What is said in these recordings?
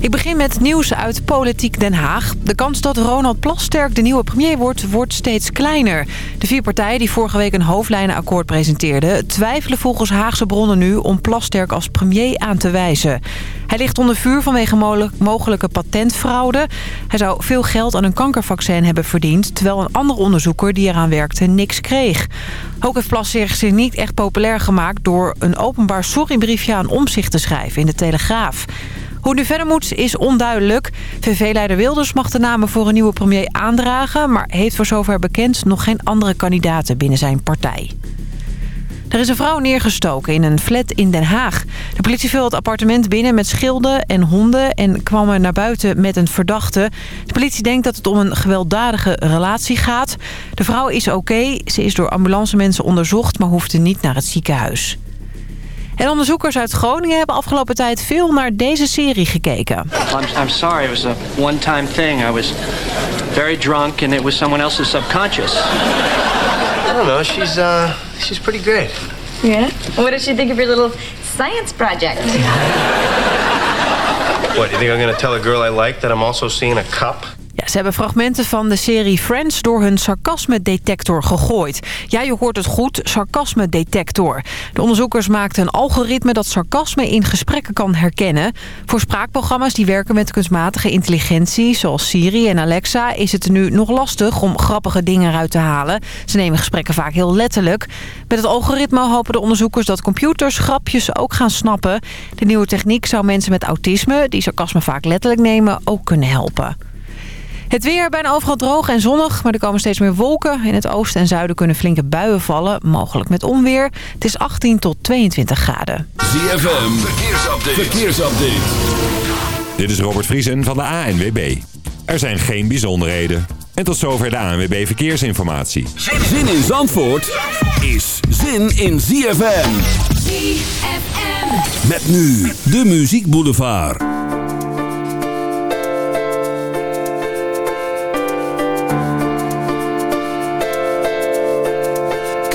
Ik begin met nieuws uit Politiek Den Haag. De kans dat Ronald Plasterk de nieuwe premier wordt, wordt steeds kleiner. De vier partijen die vorige week een hoofdlijnenakkoord presenteerden... twijfelen volgens Haagse bronnen nu om Plasterk als premier aan te wijzen. Hij ligt onder vuur vanwege mogelijke patentfraude. Hij zou veel geld aan een kankervaccin hebben verdiend... terwijl een andere onderzoeker die eraan werkte niks kreeg. Ook heeft Plasterk zich niet echt populair gemaakt... door een openbaar sorrybriefje aan omzicht te schrijven in de Telegraaf. Hoe nu verder moet is onduidelijk. VV-leider Wilders mag de namen voor een nieuwe premier aandragen... maar heeft voor zover bekend nog geen andere kandidaten binnen zijn partij. Er is een vrouw neergestoken in een flat in Den Haag. De politie viel het appartement binnen met schilden en honden... en kwam er naar buiten met een verdachte. De politie denkt dat het om een gewelddadige relatie gaat. De vrouw is oké. Ze is door ambulancemensen onderzocht... maar hoefde niet naar het ziekenhuis. En onderzoekers uit Groningen hebben afgelopen tijd veel naar deze serie gekeken. I'm, I'm sorry, it was a one-time thing. I was very drunk and it was someone else's subconscious. I don't know, she's, uh, she's pretty great. Yeah? What does she think of your little science project? What, you think I'm gonna tell a girl I like that I'm also seeing a cup? Ze hebben fragmenten van de serie Friends door hun sarcasme-detector gegooid. Ja, je hoort het goed, sarcasme-detector. De onderzoekers maakten een algoritme dat sarcasme in gesprekken kan herkennen. Voor spraakprogramma's die werken met kunstmatige intelligentie, zoals Siri en Alexa... is het nu nog lastig om grappige dingen eruit te halen. Ze nemen gesprekken vaak heel letterlijk. Met het algoritme hopen de onderzoekers dat computers grapjes ook gaan snappen. De nieuwe techniek zou mensen met autisme, die sarcasme vaak letterlijk nemen, ook kunnen helpen. Het weer bijna overal droog en zonnig, maar er komen steeds meer wolken. In het oosten en zuiden kunnen flinke buien vallen, mogelijk met onweer. Het is 18 tot 22 graden. ZFM, verkeersupdate. verkeersupdate. Dit is Robert Vriesen van de ANWB. Er zijn geen bijzonderheden. En tot zover de ANWB Verkeersinformatie. Zin in Zandvoort is zin in ZFM. ZFM. Met nu de Muziek Boulevard.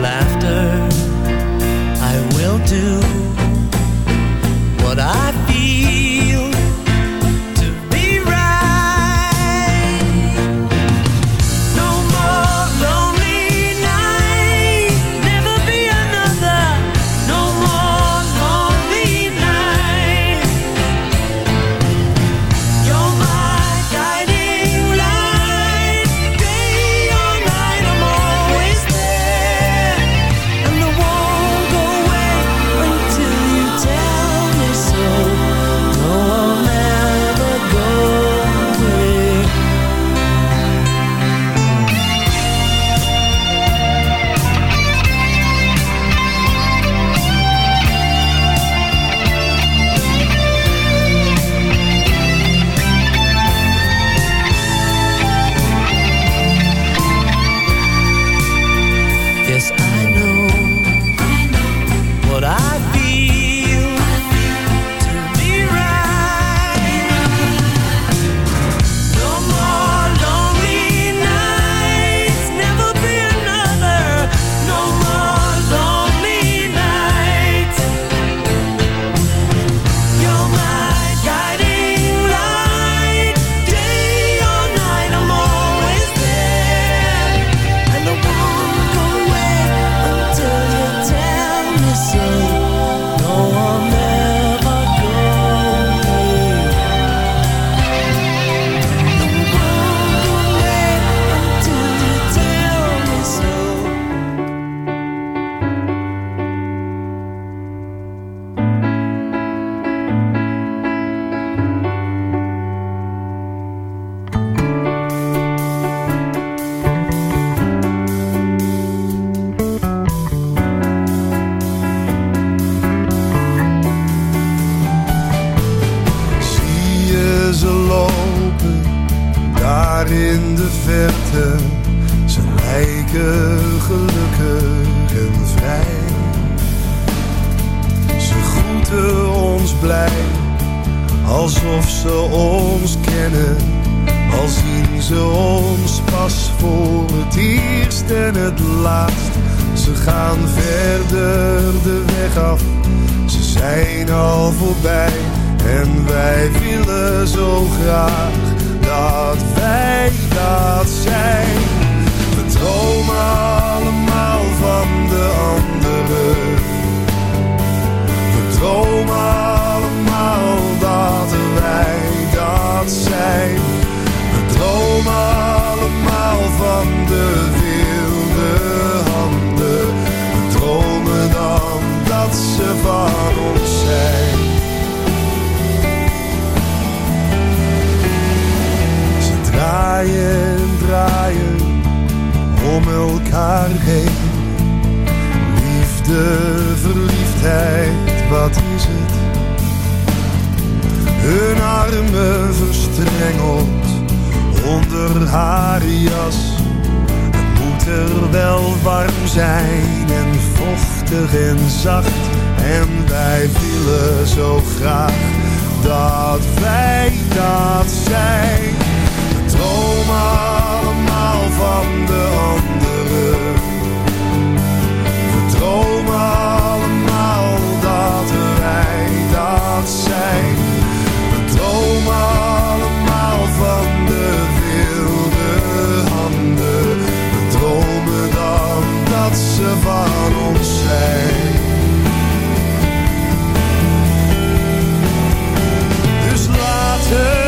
laughter, I will do wij willen zo graag dat wij dat zijn. We dromen allemaal van de anderen. We dromen allemaal dat wij dat zijn. We dromen allemaal van de wilde handen. We dromen dan dat ze van ons om elkaar heen. Liefde, verliefdheid, wat is het? Hun armen verstrengeld onder haar jas. Het moet er wel warm zijn en vochtig en zacht. En wij willen zo graag dat wij dat zijn van de anderen. We allemaal dat wij dat zijn. We dromen allemaal van de wilde handen. We dromen dan dat ze van ons zijn. Dus laten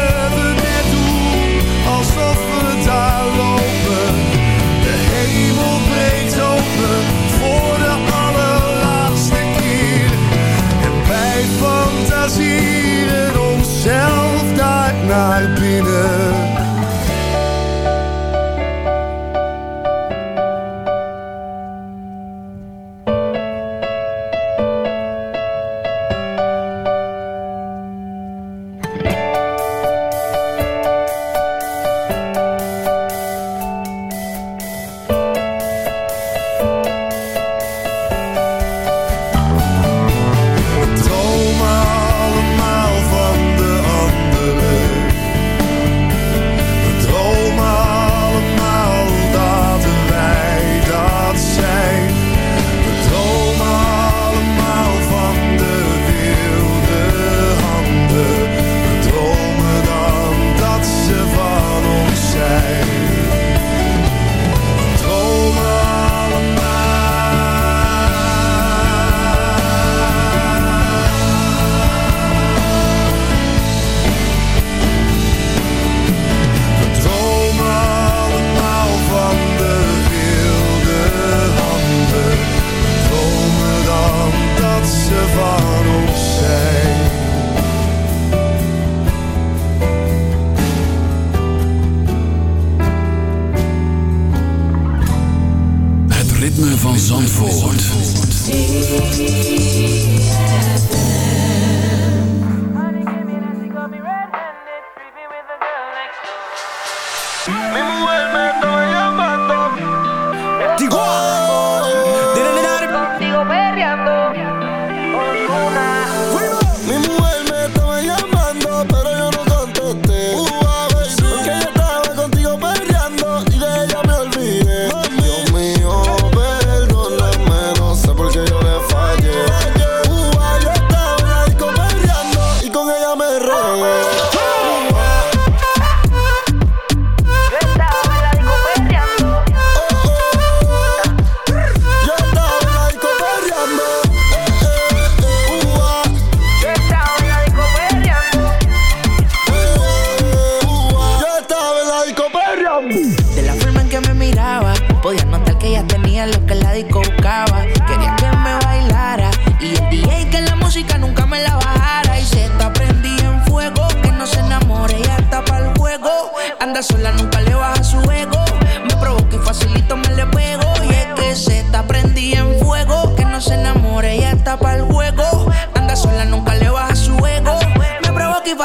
gotta be yeah.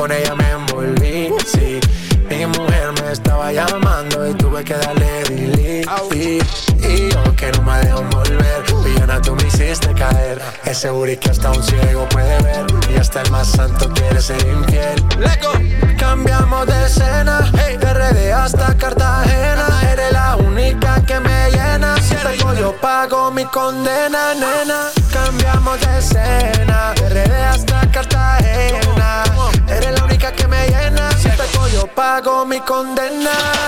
con ella me envolví, sí. Mi mujer me estaba llamando y tuve que darle delete. Y yo que no me dejo volver, villana tú me hiciste caer. Es seguro que hasta un ciego puede ver y hasta el más santo quiere ser infiel. Leco. Cambiamos de escena, hey. de RD hasta Cartagena. Eres la única que me llena. Si tengo yo pago mi condena, nena. Cambiamos de escena, de RD hasta Cartagena. pago mi condena.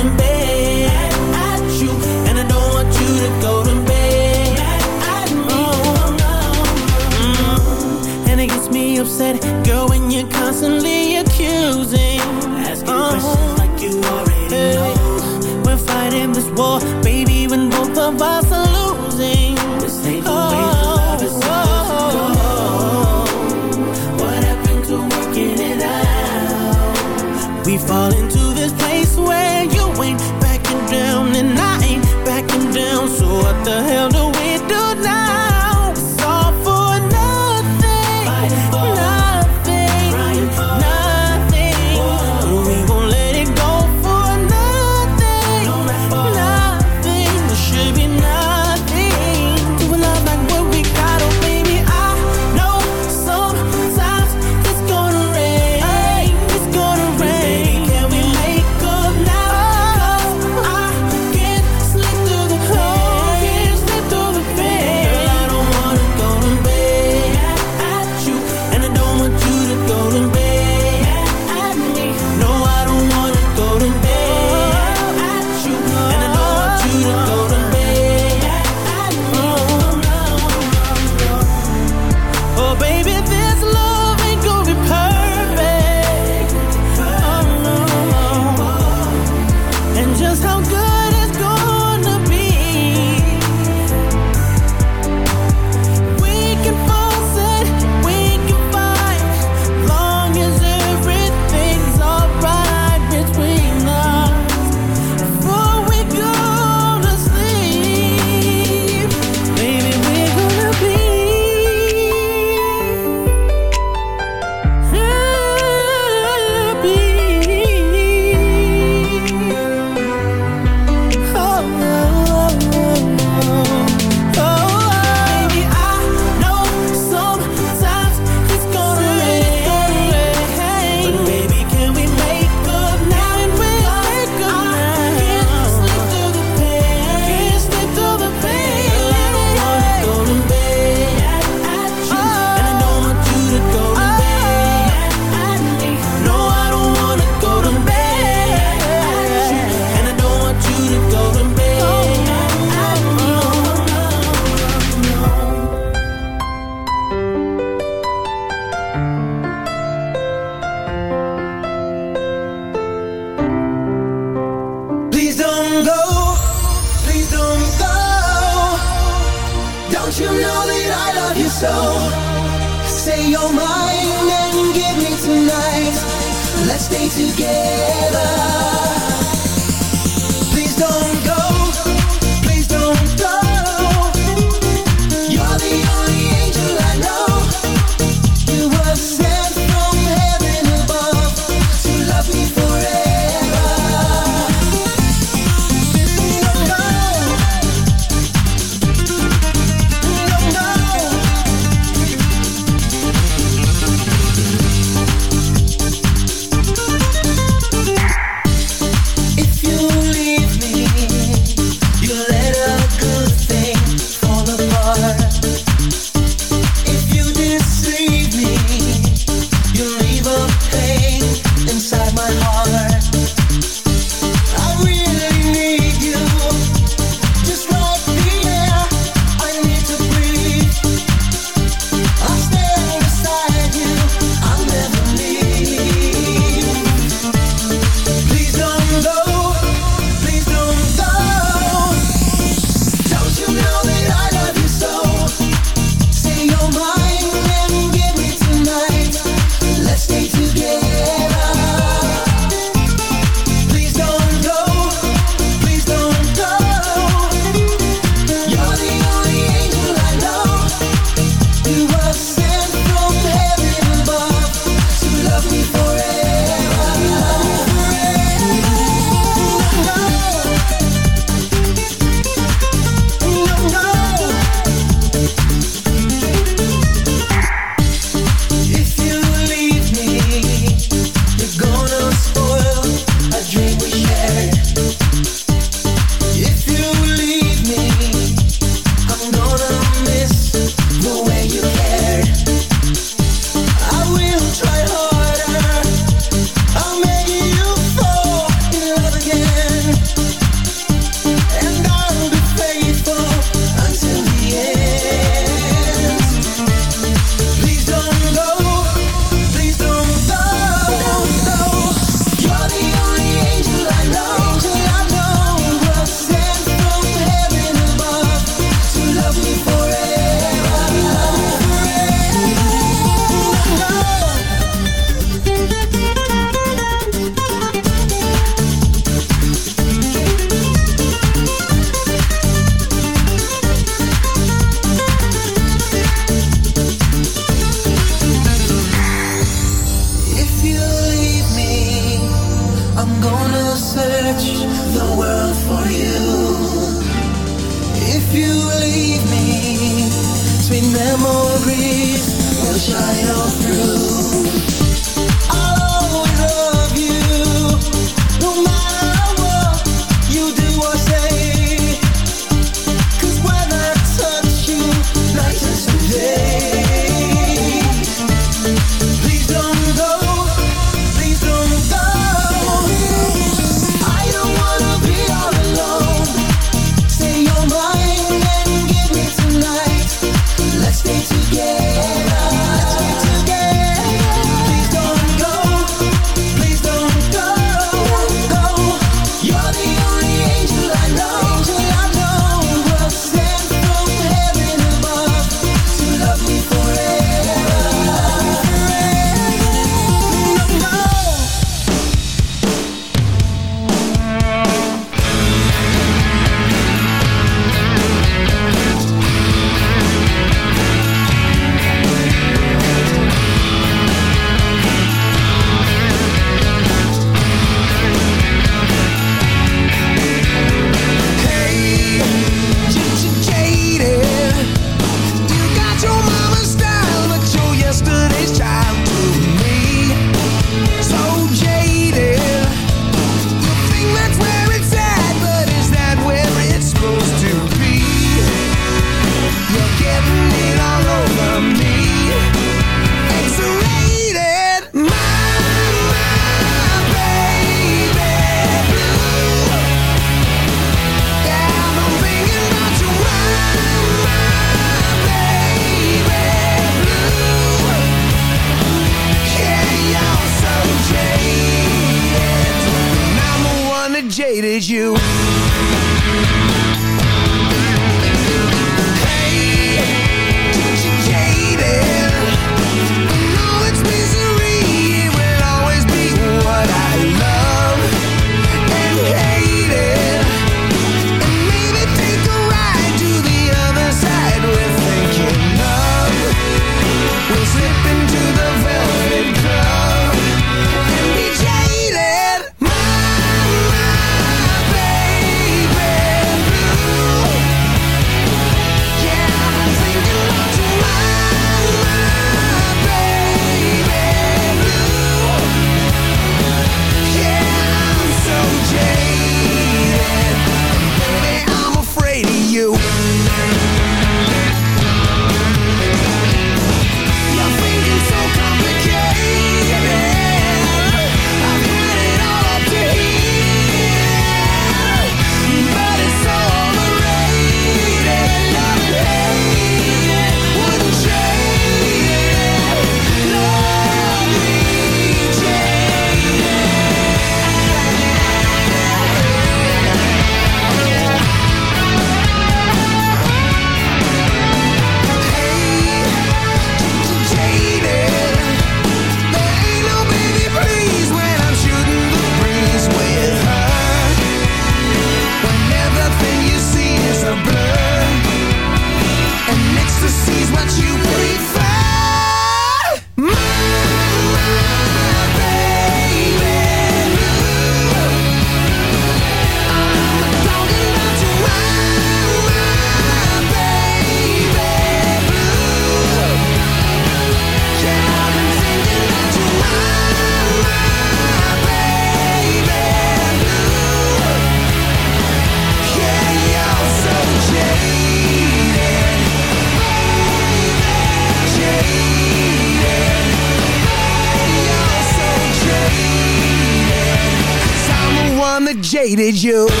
need you.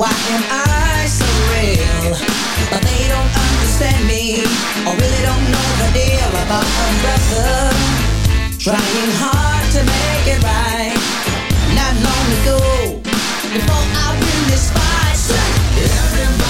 Why am I so real? But they don't understand me. Or really don't know the deal about a brother. Trying hard to make it right. Not long ago Before I win this fight Everybody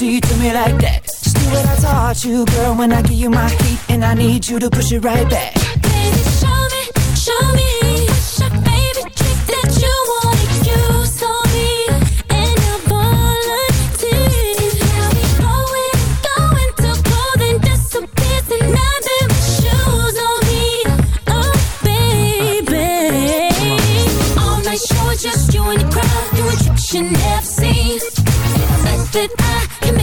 sexy to me like that. Just do what I taught you, girl. When I give you my heat, and I need you to push it right back. Baby,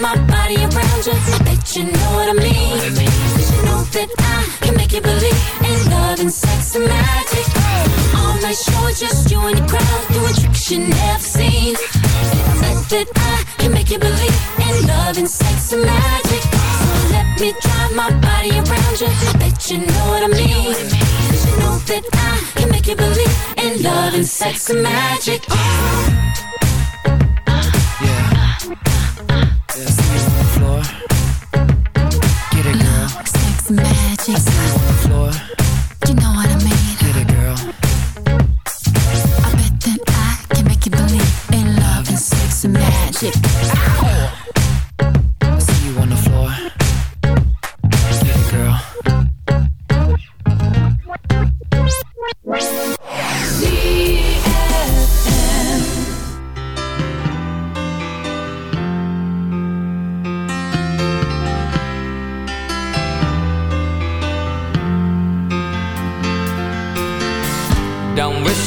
My body around you. Bet you know what I mean. Cause you know that I can make you believe in love and sex and magic. All night show just you and your crowd doing tricks you never seen. Bet that I can make you believe in love and sex and magic. So let me drive my body around you. Bet you know what I mean. Cause you know that I can make you believe in love and sex and magic.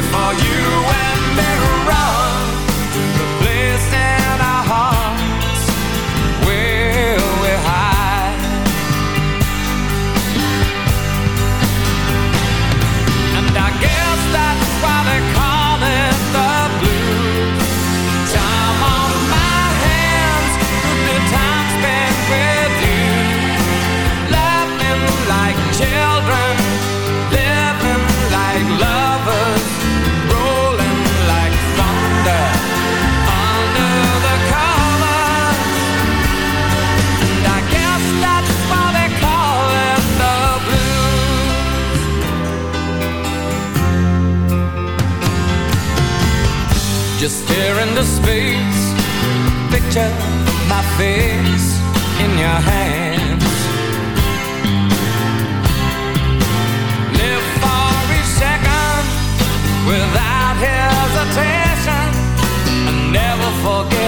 Before you and me run In the space. Picture my face in your hands. Live for each second Without hesitation And never forget